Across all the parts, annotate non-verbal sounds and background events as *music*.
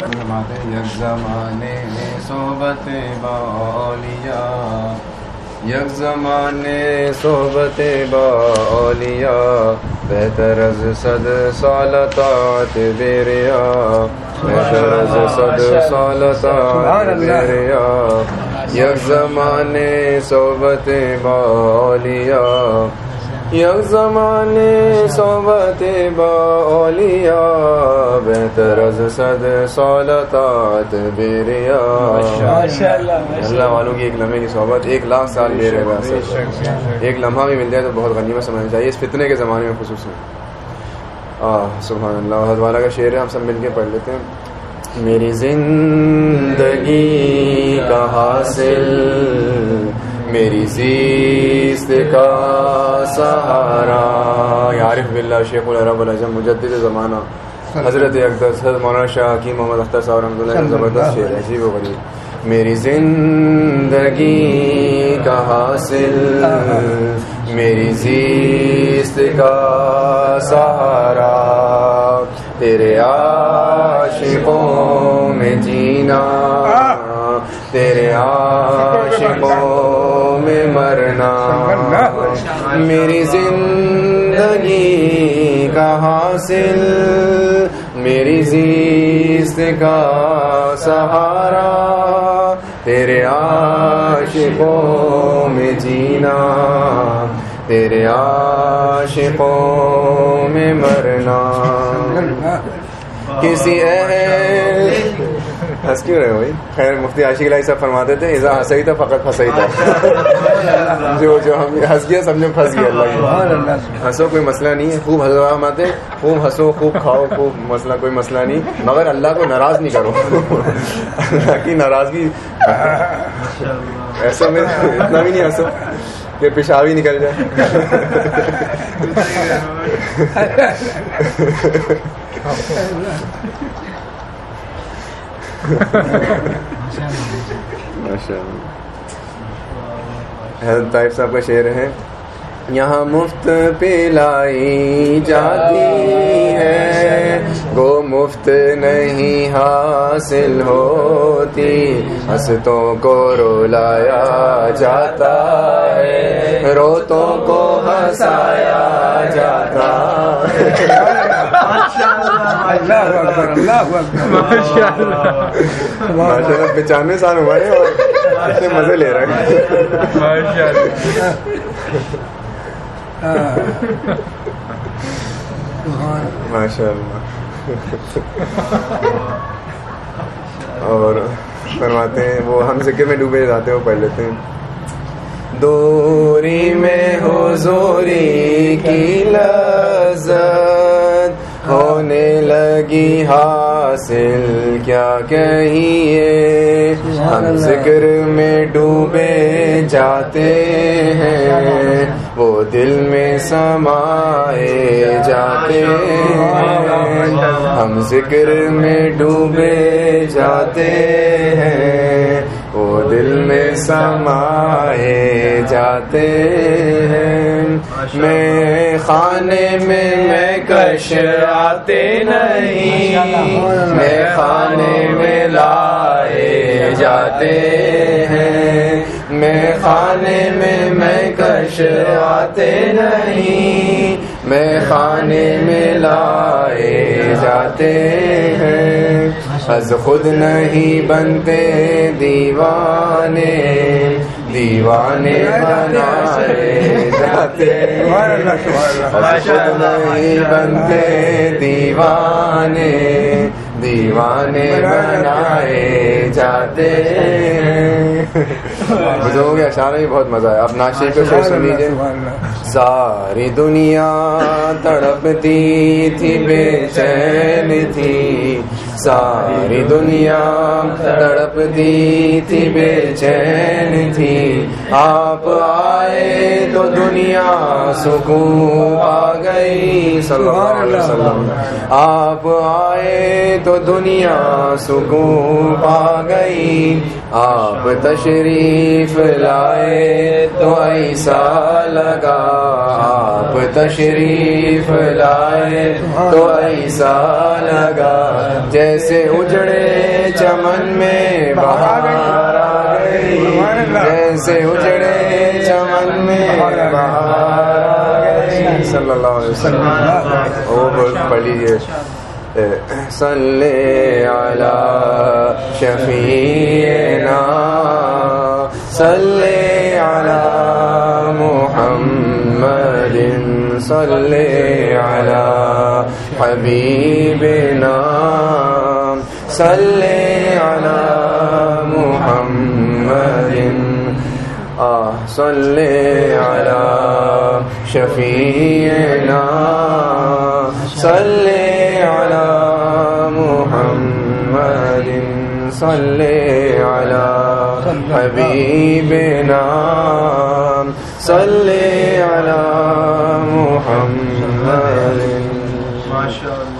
یک زمانے صحبت باولیا یک زمانے صحبت باولیا بہتر از صد سال طاعت بیریا، بہتر از صد سال طاعت بیریا۔ یک زمانے صحبت باولیا یک زمانے صحبت باولیا بہتر از صد سال طاعت بیریا اللہ والوں کی ایک لمحے کی صحبت ایک لاکھ سال لے رہے گا ایک لمحہ بھی مل جائے تو بہت غنیمت سمجھنا چاہیے۔ اس فتنے کے زمانے میں خصوصاً۔ سبحان اللہ حضرت والا کا شعر ہے ہم سب مل کے پڑھ لیتے ہیں۔ میری زندگی کا حاصل۔ میری زیست کا سہارا۔ عارف باللہ شیخ العرب العجم مجدد زمانہ۔ حضرت اقدس حضرت مولانا شاہ حکیم محمد اختر صاحب رحمۃ اللہ زبردست شعر ہے عجیب و غریب۔ میری زندگی کا حاصل۔ میری زیست کا سہارا۔ تیرے عاشقوں میں جینا۔ تیرے عاشقوں میری زندگی کا حاصل، میری زیست کا سہارا، تیرے عاشقوں میں جینا، تیرے عاشقوں میں مرنا۔ کسی اہل ہنس کیوں رہے بھائی؟ خیر مفتی عاشق علیہ صاحب فرماتے تھے ایزا ہنسائی تھا فقط پھنسائی تھا جو جو ہم ہنس گیا سمجھو پھنس گیا اللہ ہنسو کوئی مسئلہ نہیں ہے۔ خوب ہنسو آتے خوب ہنسو خوب کھاؤ خوب مسئلہ کوئی مسئلہ نہیں۔ مگر اللہ کو ناراض نہیں کرو۔ اللہ کی ناراضگی۔ ایسا میں اتنا بھی نہیں ہنسو کہ پیشاب ہی نکل جائے۔ *laughs* *laughs* حضرت طائف صاحب کا شعر ہے، یہاں مفت پلائی جاتی ہے گو مفت نہیں حاصل ہوتی، ہنستوں کو رولایا جاتا ہے، روتوں کو ہنسایا جاتا ماشاء اللہ پچانوے سال ہمارے اور اتنے مزے لے رہے ہیں۔ ماشاء اللہ اور فرماتے ہیں وہ ہم ذکر میں ڈوبے جاتے ہیں وہ پڑھ لیتے ہیں۔ دوری میں ہو زوری کی لذت ہونے لگی حاصل، کیا کہیے؟ ہم ذکر میں ڈوبے جاتے ہیں، وہ دل میں سمائے جاتے ہیں۔ ہم ذکر میں ڈوبے جاتے ہیں، وہ دل میں سمائے جاتے ہیں۔ میں خانے میں میں کش آتے نہیں۔ میں خانے میں لائے جاتے ہیں۔ میں خانے میں میں کش آتے نہیں۔ میں خانے میں لائے جاتے ہیں۔ از خود نہیں بنتے دیوانے۔ دیوانے بنائے جاتے نہیں بنتے دیوانے دیوانے بنائے جاتے بزرگوں کے اشارے بھی بہت مزہ آیا۔ آپ ناشی کو شعر سن لیجیے ساری دنیا تڑپتی تھی بے چین تھی۔ ساری دنیا تڑپتی تھی بے چین تھی آپ آئے تو دنیا سکون آ گئی صلی اللہ علیہ وسلم آپ آئے تو دنیا سکون پا گئی آپ تشریف لائے تو ایسا لگا آپ تشریف لائے تو ایسا لگا جیسے اجڑے چمن میں بہار آ گئی۔ جیسے اجڑے چمن میں بہار آ گئی۔ صلی اللہ علیہ وسلم۔ وہ پڑھ لیجیے صلی علی شفیعنا۔ صلی علی محمد، صلی علی حبیبنا۔ وسل على محمد. آه، صل على شفيعنا. صل على محمد. صل على حبيبنا. صل على محمد. ما شاء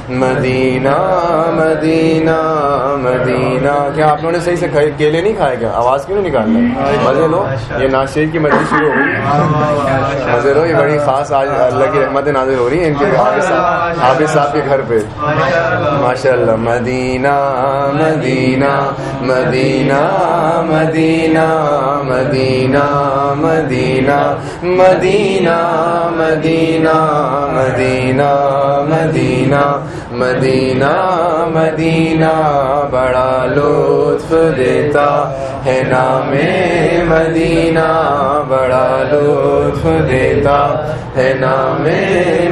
مدینہ مدینہ مدینہ۔ کیا آپ لوگوں نے صحیح سے کیلے نہیں کھائے کیا؟ آواز کیوں نہیں نکالنا مزے لو، یہ ناشیر کی مجلس شروع ہو گئی۔ مزے لو، یہ بڑی خاص آج اللہ کی رحمت نازل ہو رہی ہے ان کے حافظ صاحب کے گھر پہ۔ ماشاء اللہ مدینہ مدینہ مدینہ مدینہ مدینہ مدینہ مدینہ مدینہ مدینہ مدینہ۔ مدینہ مدینہ بڑا لطف دیتا۔ ہے نام مدینہ، بڑا لطف دیتا ہے نام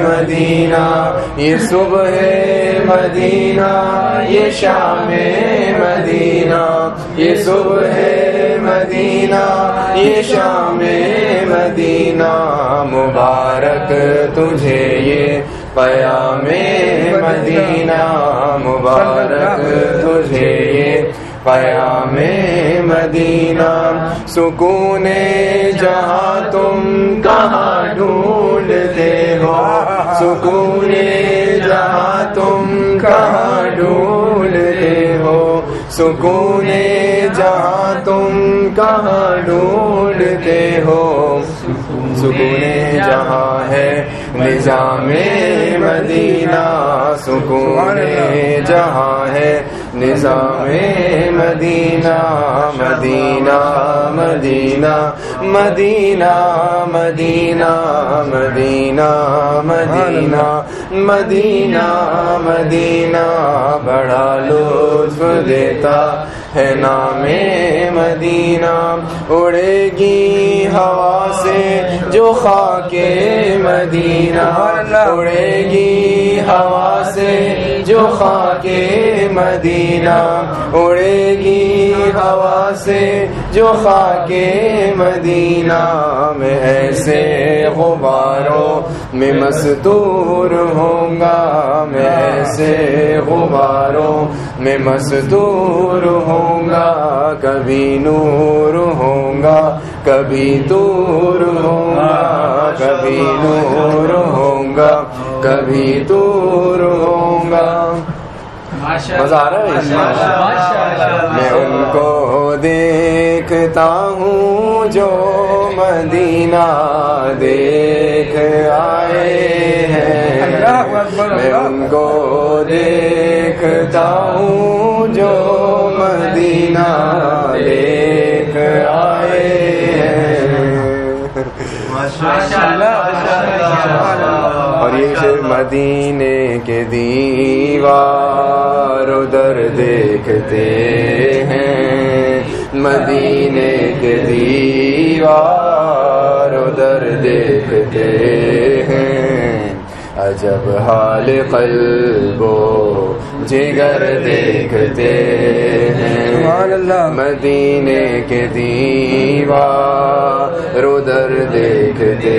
مدینہ۔ یہ صبح مدینہ، یہ شام مدینہ۔ یہ صبح مدینہ، یہ شام مدینہ۔ مبارک تجھے یہ پیام مدینہ۔ مبارک تجھے یہ پیام مدینہ، سکون جہاں تم کہاں ڈھونڈتے ہو؟ سکون جہاں تم کہاں ڈھونڈتے ہو؟ سکون جہاں تم کہاں ڈھونڈتے ہو؟ سکون جہاں ہے نظام مدینہ، سکون جہاں ہے نظام مدینہ مدینہ مدینہ مدینہ مدینہ مدینہ مدینہ مدینہ مدینہ، بڑا لطف دیتا ہے نام مدینہ۔ اڑے گی ہوا سے جو خاک مدینہ۔ اڑے گی ہوا سے جو خاک مدینہ اڑے گی ہوا سے جو خاک مدینہ میں ایسے غباروں میں مستور ہوں گا، میں ایسے غباروں میں مستور ہوں گا، کبھی نور ہوں گا، کبھی دور ہوں گا، کبھی نور ہوں گا۔ کبھی دور ہوں گا مزہ آ رہا ہے میں؟ ان کو دیکھتا ہوں جو مدینہ دیکھ آئے ہیں۔ میں ان کو دیکھتا ہوں جو مدینہ دیکھ آئے ہیں۔ شیر مدینے کے دیوار ادھر دیکھتے ہیں۔ مدینے کے دیوار ادھر دیکھتے ہیں۔ عجب حال قلب و جگر دیکھتے ہیں۔ مدینے کے دیوار ادھر دیکھتے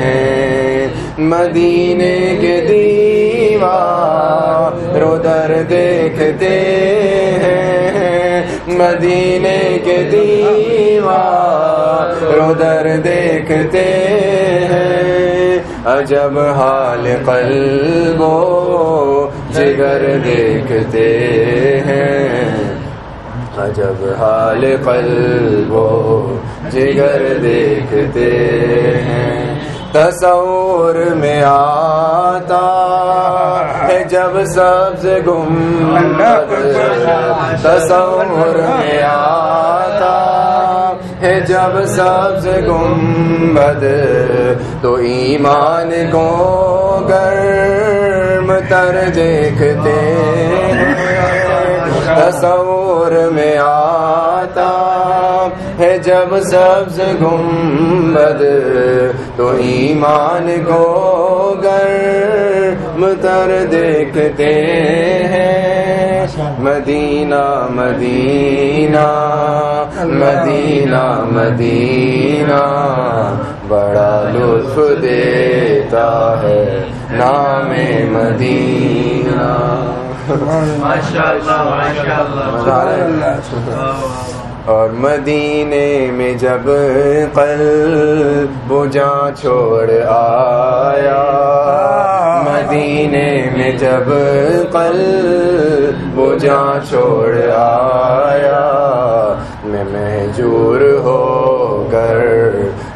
ہیں۔ مدینے کے دیوار ادھر دیکھتے ہیں۔ مدینے کے دیوار ادھر دیکھتے ہیں۔ عجب حال قلب و جگر دیکھتے ہیں۔ عجب حال قلب و جگر دیکھتے ہیں۔ تصور میں آتا ہے جب سبز گم تصور میں آتا ہے جب سبز گنبد تو ایمان کو گرم تر دیکھتے تصور میں آتا جب سبز گنبد تو ایمان کو گرم تر دیکھتے ہیں۔ مدینہ مدینہ مدینہ مدینہ۔ بڑا لطف دیتا ہے نام مدینہ۔ اور مدینے میں جب قلب جا چھوڑ آیا۔ مدینے میں جب قلب جا چھوڑ آیا۔ میں محجور ہو کر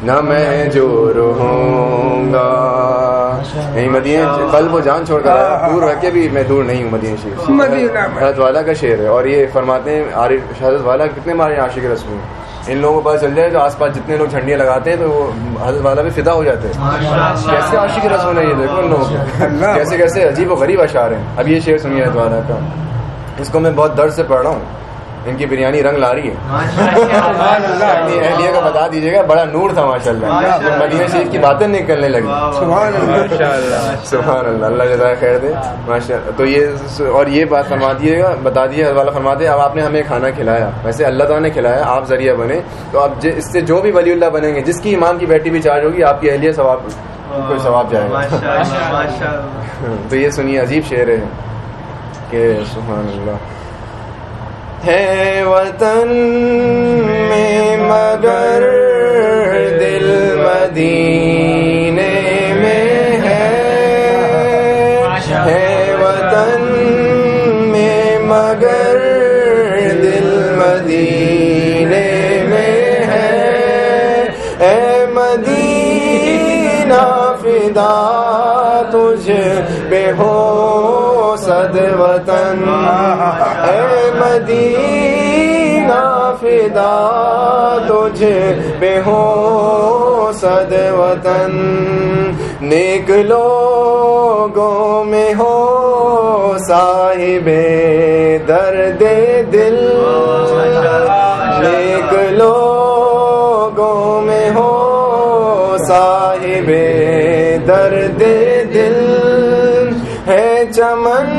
نہ محجور ہوں گا۔ نہیں مدینہ قلب و جان چھوڑ کر آیا۔ دور رہ کے بھی میں دور نہیں ہوں مدینہ شریف حضرت والا کا شعر ہے۔ اور یہ فرماتے ہیں عارف شہادت والا کتنے مارے عاشق رسم ان لوگوں کو پتا چل جائے تو آس پاس جتنے لوگ جھنڈیاں لگاتے ہیں تو وہ حضرت والا بھی فدا ہو جاتے۔ ہیں کیسے عاشق رسم ہے یہ دیکھو ان لوگوں کے۔ کیسے کیسے عجیب و غریب اشعار ہیں۔ اب یہ شعر سنیے حضرت والا کا۔ اس کو میں بہت درد سے پڑھ رہا ہوں۔ ان کی بریانی رنگ لا رہی ہے۔ اپنی اہلیہ کو بتا دیجیے گا بڑا نور تھا ماشاء اللہ مدینہ شریف کی باتیں نکلنے لگی۔ سبحان اللہ۔ اللہ۔ جزائے خیر دے۔ ماشاء اللہ تو یہ اور یہ بات فرما دیے گا بتا دیے والا فرما دے اب آپ نے ہمیں کھانا کھلایا۔ ویسے اللہ تعالیٰ نے کھلایا آپ ذریعہ بنے۔ تو اب اس سے جو بھی ولی اللہ بنیں گے جس کی امام کی بیٹی بھی چارج ہوگی آپ کی اہلیہ ثواب کوئی ثواب جائے گا۔ تو یہ سنیے عجیب شعر ہے کہ سبحان اللہ۔ ہے وطن میں مگر دل مدین فدا تجھ بے ہو صد وطن۔ نیک لوگوں میں ہو صاحب درد دل۔ نیک لوگوں میں ہو صاحب درد دل۔ ہے چمن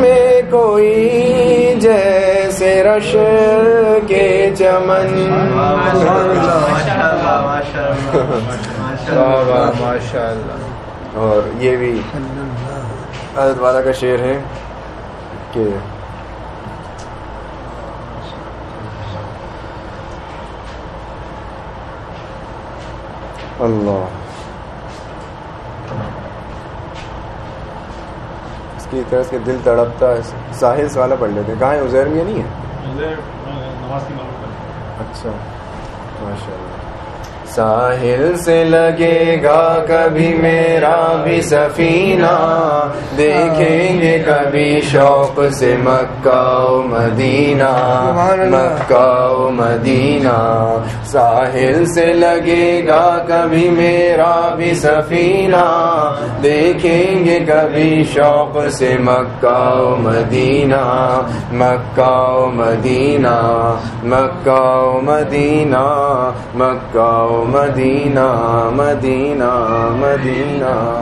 میں کوئی جیسے رش چمن ماشاء اللہ اور یہ بھی حضرت والا کا شعر ہے کہ اللہ۔ اس کی طرح سے دل تڑپتا ہے۔ ساحل والا پڑھ لیتے ہیں۔ کہاں ہے؟ ازیر میں نہیں ہے؟ اچھا ماشاء اللہ ساحل سے لگے گا کبھی میرا بھی سفینہ۔ دیکھیں گے کبھی شوق سے مکہ و مدینہ۔ مکہ و مدینہ۔ ساحل سے لگے گا کبھی میرا بھی سفینہ۔ دیکھیں گے کبھی شوق سے مکہ و مدینہ۔ مکہ و مدینہ۔ مکہ و مدینہ۔ مکہ و مدینہ مدینہ مدینہ۔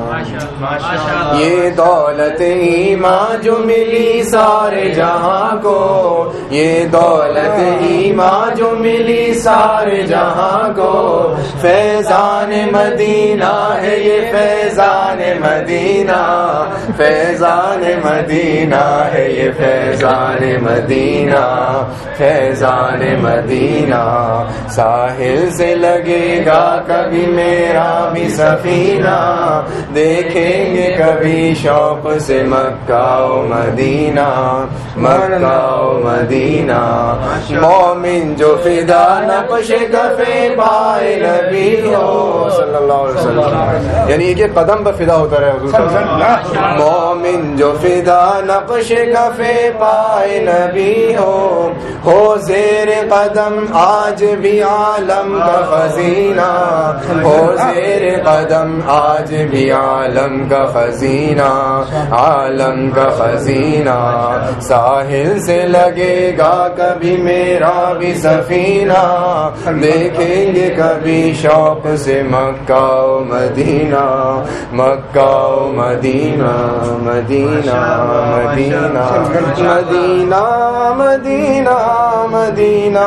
یہ دولت ایمان جو ملی سارے جہاں کو، یہ دولت ایمان جو ملی سارے جہاں کو۔ فیضان مدینہ ہے یہ فیضان مدینہ۔ فیضان مدینہ ہے یہ فیضان مدینہ۔ فیضان مدینہ۔ ساحل سے لگے گا کبھی میرا بھی سفینہ، دیکھیں گے کبھی شوق سے مکہ و مدینہ، مکہ و مدینہ۔ مومن جو فدا نقش کفے پائے نبی ہو۔ صلی اللہ علیہ وسلم۔ یعنی کہ قدم پر فدا ہوتا رہے حضور۔ صلی اللہ علیہ وسلم مومن جو فدا نقش کفے پائے نبی ہو۔ ہو زیر قدم، آج بھی عالم کا خزینہ۔ ہو زیر قدم، آج بھی عالم کا خزینہ۔ عالم کا خزینہ۔ ساحل سے لگے گا کبھی میرا بھی سفینہ۔ دیکھیں گے کبھی شوق سے مکہ و مدینہ۔ مکہ و مدینہ مدینہ مدینہ۔ مدینہ مدینہ مدینہ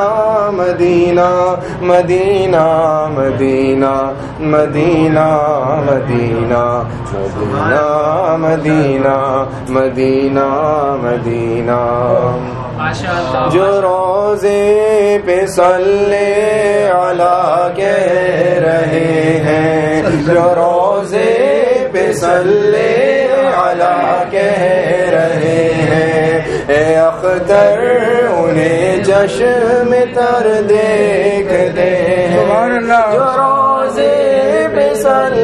مدینہ مدینہ۔ مدینہ مدینہ مدینہ مدینہ مدینہ مدینہ مدینہ۔ جو روزے پہ صلی علی کہہ رہے ہیں جو روزے پہ صلی علی کہہ رہے ہیں۔ اے اختر انہیں جشن تر دیکھتے ہیں جو روزے پہ سر